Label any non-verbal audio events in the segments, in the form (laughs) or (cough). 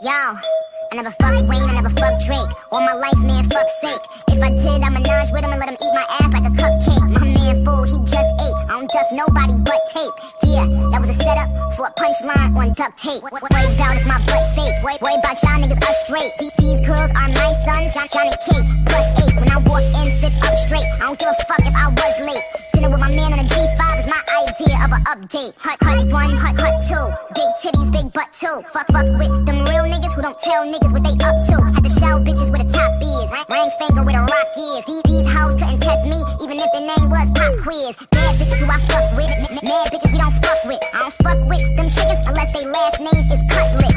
Yo, I never fucked Wayne, I never fucked Drake. All my life, man, fuck sake. If I did, I'ma menage with him and let him eat my ass like a cupcake. My man fool, he just ate. I don't duck nobody but tape. Yeah, that was a setup for a punchline on duct tape. Worry about if my butt fake. Worry about y'all niggas are straight. These girls are idea update. Hut, hut one, hut, hut two. Big titties, big butt two. Fuck, fuck with them real niggas who don't tell niggas what they up to. Had to show bitches where the top is. Ring finger where the rock is. These, these hoes couldn't test me, even if the name was Pop Quiz. Mad bitches who I fuck with. Mad bitches we don't fuck with. I don't fuck with them chickens unless they last name is Cutlet.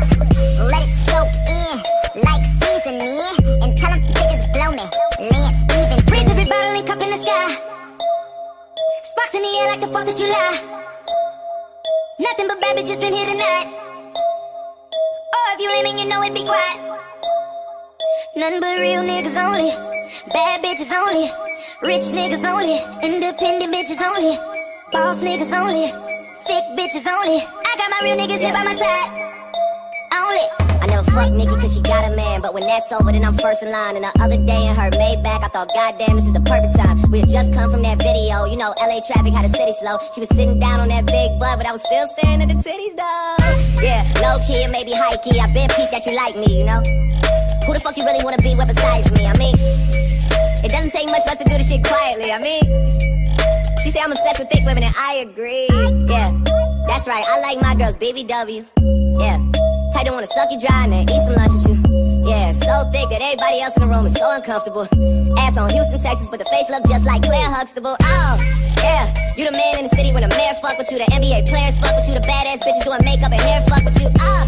Let it soak in like seasoning. And tell them bitches blow me. Lance Stephenson. Raise every bottle and cup in the sky. Sparks in the air like the 4th of July. Nothing but bad bitches in here tonight. Oh, if you lame you know it'd be quiet. Nothing but real niggas only. Bad bitches only. Rich niggas only. Independent bitches only. Boss niggas only. Thick bitches only. I got my real niggas here by my side. Only. Never Nikki cause she got a man, but when that's over, then I'm first in line. And the other day in her Maybach, I thought, goddamn, this is the perfect time. We had just come from that video, you know, LA traffic had the city slow. She was sitting down on that big butt, but I was still staring at the titties though. Yeah, low key and maybe high key. I been peeped that you like me, you know. Who the fuck you really wanna be with besides me? I mean, it doesn't take much for us to do this shit quietly. I mean, she say I'm obsessed with thick women, and I agree. Yeah, that's right. I like my girls BBW. Yeah. Tight don't wanna suck you dry and then eat some lunch with you. Yeah, so thick that everybody else in the room is so uncomfortable. Ass on Houston, Texas, but the face look just like Claire Huxtable. Oh, yeah, you the man in the city when the mayor fuck with you, the NBA players fuck with you, the badass bitches doing makeup and hair fuck with you. Oh,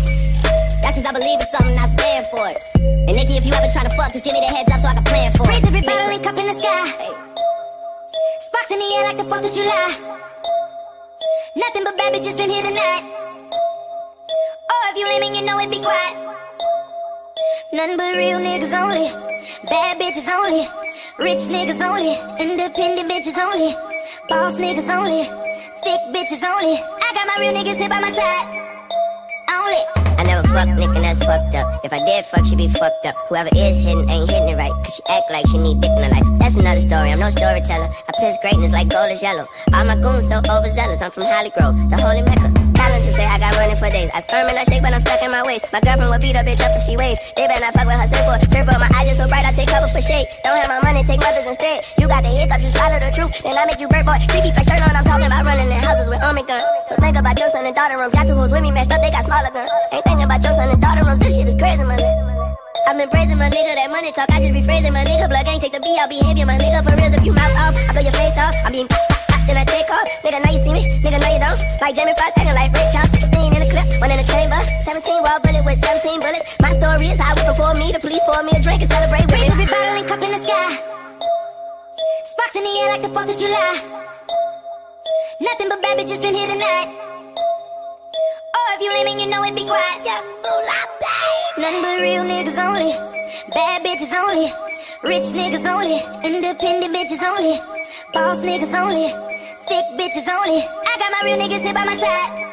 that's cause I believe in something, I stand for it. And Nikki, if you ever try to fuck, just give me the heads up so I can plan for it. Raise every bottle and cup in the sky. Sparks in the air like the 4th of July. Nothing but bad bitches in here tonight. If you and you know it, be quiet. None but real niggas only. Bad bitches only. Rich niggas only. Independent bitches only. Boss niggas only. Thick bitches only. I got my real niggas here by my side. Only. I never fucked Nick and that's fucked up. If I did fuck, she'd be fucked up. Whoever is hitting ain't hitting it right. Cause she act like she need dick in her life. That's another story, I'm no storyteller. I piss greatness like gold is yellow. All my goons so overzealous, I'm from Holly Grove, the holy mecca. Calendar say I got running for days. I sperm and I shake, but I'm stuck in my waist. My girlfriend will beat a bitch up if she waves. They better not fuck with her surfboard. Surfboard, my eyes are so bright, I take cover for shade. Don't have my money, take mothers instead. You got the hiccups, you swallow the truth. Then I make you bird boy. Freaky like shirt on, I'm talking about running in houses with army guns. Think about your son and daughter rooms. Got two hoes with me messed up, they got smaller guns. Ain't thinking about your son and daughter rooms. This shit is crazy, my nigga. I've been praising my nigga, that money talk, I just be phrasing my nigga. Plug ain't take the B, I'll behavior, my nigga. For real, if you mouth off, I blow your face off. I mean, (laughs) then I take off. Nigga, now you see me, nigga, now you don't. Like Jamie Foxx, acting like Ray Charles, 16 in the clip, one in the chamber. 17 wall bullet with 17 bullets. My story is how from for me, the police pour me a drink and celebrate with me. every bottle and cup in the sky. Sparks in the air like the 4th of July. Nothing but bad bitches in here tonight. Oh, if you lame and you know it, be quiet. Yeah. Nothing but real niggas only. Bad bitches only. Rich niggas only. Independent bitches only. Boss niggas only. Thick bitches only. I got my real niggas here by my side.